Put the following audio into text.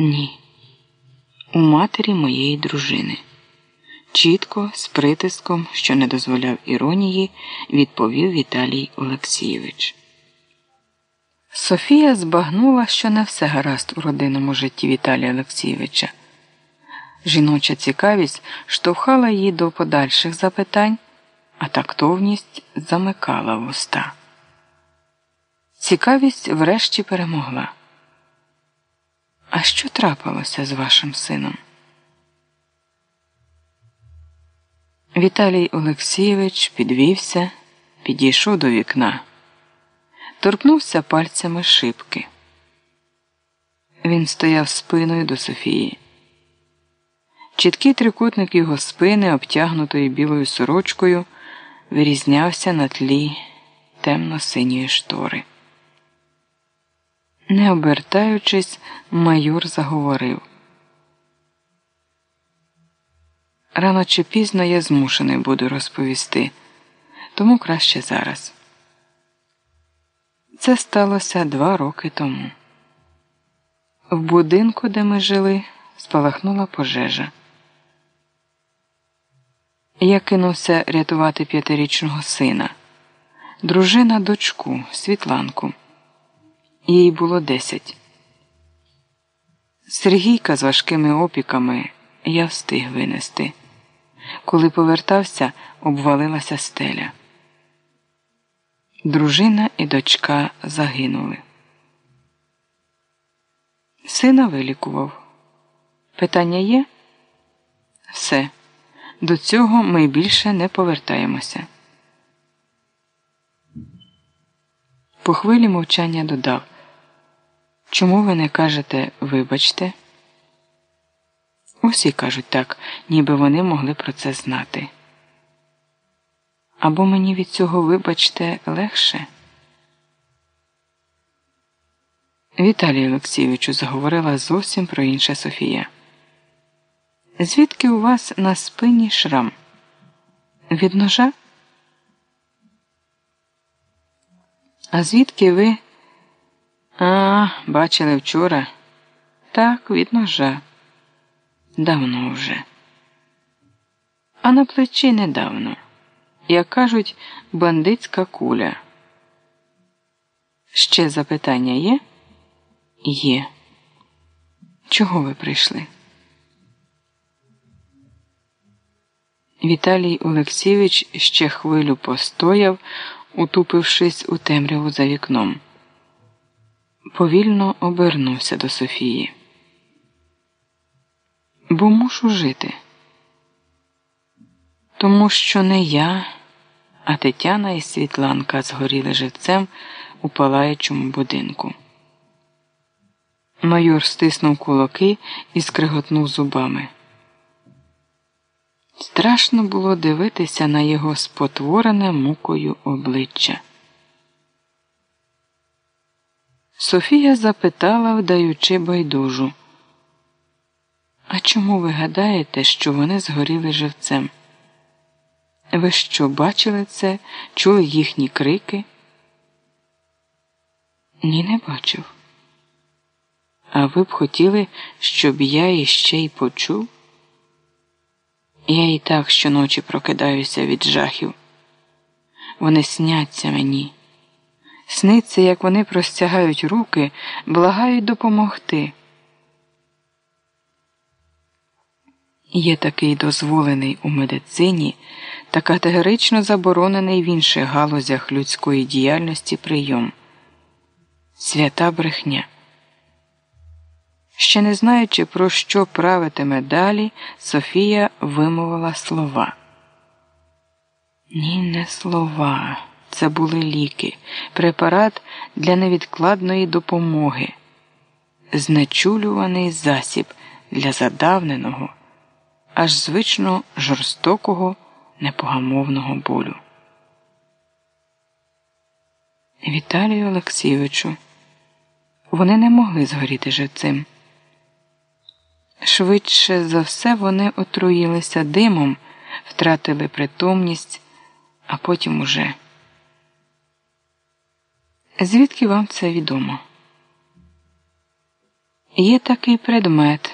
Ні. У матері моєї дружини. Чітко, з притиском, що не дозволяв іронії, відповів Віталій Олексійович. Софія збагнула, що не все гаразд у родинному житті Віталія Олексійовича. Жіноча цікавість штовхала її до подальших запитань, а тактовність замикала вуста. Цікавість врешті перемогла. А що трапилося з вашим сином? Віталій Олексійович підвівся, підійшов до вікна, торкнувся пальцями шибки. Він стояв спиною до Софії. Чіткий трикутник його спини, обтягнутої білою сорочкою, вирізнявся на тлі темно-синьої штори. Не обертаючись, майор заговорив. Рано чи пізно я змушений буду розповісти, тому краще зараз. Це сталося два роки тому. В будинку, де ми жили, спалахнула пожежа. Я кинувся рятувати п'ятирічного сина, дружина дочку, Світланку. Їй було десять. Сергійка з важкими опіками я встиг винести. Коли повертався, обвалилася стеля. Дружина і дочка загинули. Сина вилікував. Питання є? Все. До цього ми більше не повертаємося. По хвилі мовчання додав. Чому ви не кажете вибачте? Усі кажуть так, ніби вони могли про це знати. Або мені від цього, вибачте, легше? Віталію Олексійовичу заговорила зовсім про інше Софія. Звідки у вас на спині шрам? Від ножа? А звідки ви? А, бачили вчора? Так, від ножа. Давно вже. А на плечі недавно. Як кажуть, бандитська куля. Ще запитання є? Є. Чого ви прийшли? Віталій Олексійович ще хвилю постояв, утупившись у темряву за вікном. Повільно обернувся до Софії. Бо мушу жити. Тому що не я, а Тетяна і Світланка згоріли живцем у палаючому будинку. Майор стиснув кулаки і скриготнув зубами. Страшно було дивитися на його спотворене мукою обличчя. Софія запитала, вдаючи байдужу. А чому ви гадаєте, що вони згоріли живцем? Ви що бачили це, чули їхні крики? Ні, не бачив. А ви б хотіли, щоб я іще й почув? Я і так щоночі прокидаюся від жахів. Вони сняться мені. Сниться, як вони простягають руки, благають допомогти. Є такий дозволений у медицині та категорично заборонений в інших галузях людської діяльності прийом свята брехня. Ще не знаючи, про що правитиме далі, Софія вимовила слова. Ні, не слова. Це були ліки, препарат для невідкладної допомоги, знечулюваний засіб для задавненого, аж звично жорстокого, непогамовного болю. Віталію Олексійовичу, вони не могли згоріти живцем. Швидше за все вони отруїлися димом, втратили притомність, а потім уже. Звідки вам це відомо? Є такий предмет